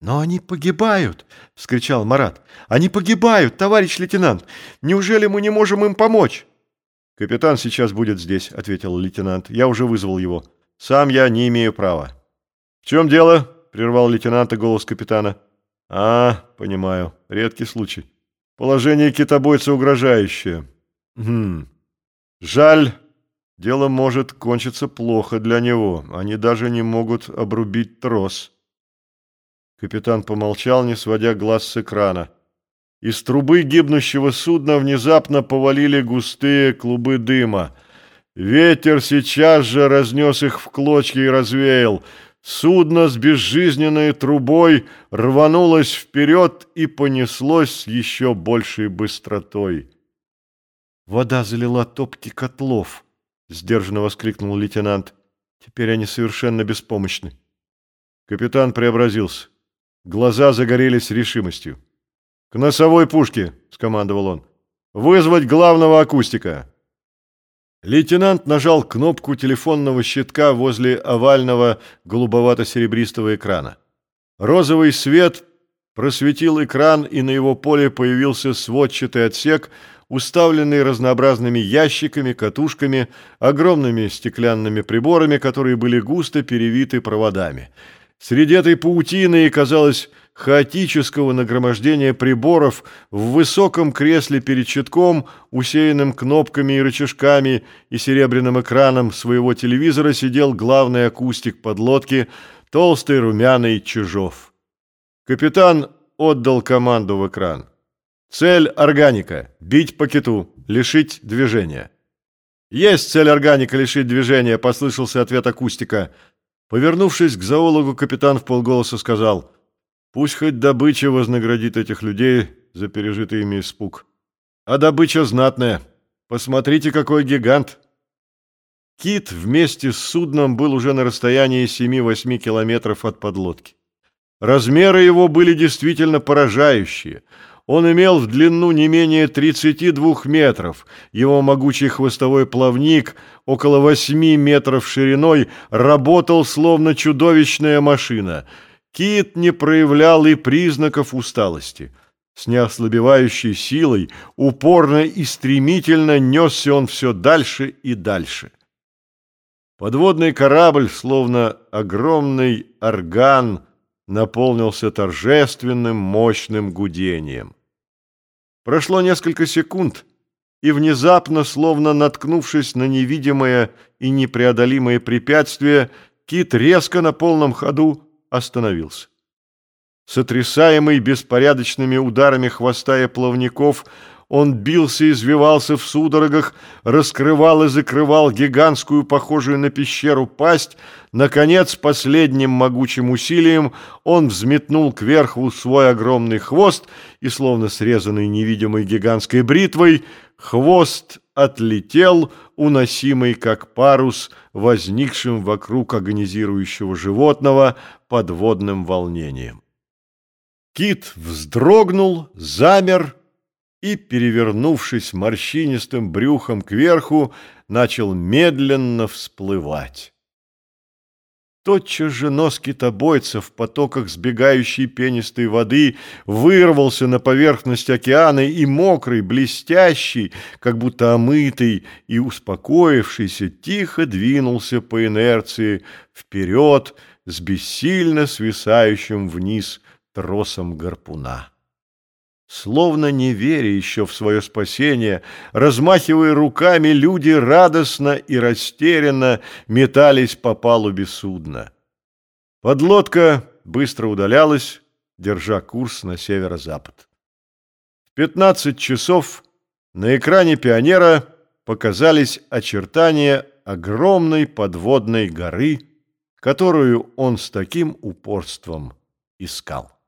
«Но они погибают!» — вскричал Марат. «Они погибают, товарищ лейтенант! Неужели мы не можем им помочь?» «Капитан сейчас будет здесь», — ответил лейтенант. «Я уже вызвал его. Сам я не имею права». «В чем дело?» — прервал лейтенанта голос капитана. «А, понимаю. Редкий случай. Положение китобойца угрожающее. Хм. Жаль. Дело может кончиться плохо для него. Они даже не могут обрубить трос». Капитан помолчал, не сводя глаз с экрана. Из трубы гибнущего судна внезапно повалили густые клубы дыма. Ветер сейчас же разнес их в клочья и развеял. Судно с безжизненной трубой рванулось вперед и понеслось с еще большей быстротой. «Вода залила топки котлов», — сдержанно воскликнул лейтенант. «Теперь они совершенно беспомощны». Капитан преобразился. Глаза загорелись решимостью. «К носовой пушке!» — скомандовал он. «Вызвать главного акустика!» Лейтенант нажал кнопку телефонного щитка возле овального голубовато-серебристого экрана. Розовый свет просветил экран, и на его поле появился сводчатый отсек, уставленный разнообразными ящиками, катушками, огромными стеклянными приборами, которые были густо перевиты проводами — Среди этой паутины и, казалось, хаотического нагромождения приборов в высоком кресле перед щитком, усеянным кнопками и рычажками и серебряным экраном своего телевизора сидел главный акустик подлодки, толстый румяный Чижов. Капитан отдал команду в экран. Цель органика – бить по киту, лишить движения. «Есть цель органика лишить движения», – послышался ответ акустика – Повернувшись к зоологу, капитан в полголоса сказал, «Пусть хоть добыча вознаградит этих людей за пережитый ими испуг. А добыча знатная. Посмотрите, какой гигант!» Кит вместе с судном был уже на расстоянии 7-8 километров от подлодки. Размеры его были действительно поражающие – он имел в длину не менее 32 метров. Его могучий хвостовой плавник, около 8 метров шириной, работал словно чудовищная машина. Кит не проявлял и признаков усталости. С неослабевающей силой, упорно и стремительно несся он все дальше и дальше. Подводный корабль, словно огромный орган, наполнился торжественным мощным гудением. Прошло несколько секунд, и внезапно, словно наткнувшись на невидимое и непреодолимое препятствие, кит резко на полном ходу остановился. Сотрясаемый беспорядочными ударами хвоста и плавников, он бился и извивался в судорогах, раскрывал и закрывал гигантскую, похожую на пещеру, пасть. Наконец, последним могучим усилием он взметнул кверху свой огромный хвост, и, словно срезанный невидимой гигантской бритвой, хвост отлетел, уносимый как парус, возникшим вокруг агонизирующего животного подводным волнением. Кит вздрогнул, замер и, перевернувшись морщинистым брюхом кверху, начал медленно всплывать. Тотчас же нос китобойца в потоках сбегающей пенистой воды вырвался на поверхность океана и мокрый, блестящий, как будто омытый и успокоившийся, тихо двинулся по инерции вперед с бессильно свисающим вниз тросом гарпуна. Словно не веря еще в свое спасение, размахивая руками, люди радостно и растерянно метались по палубе судна. Подлодка быстро удалялась, держа курс на северо-запад. В пятнадцать часов на экране «Пионера» показались очертания огромной подводной горы, которую он с таким упорством искал.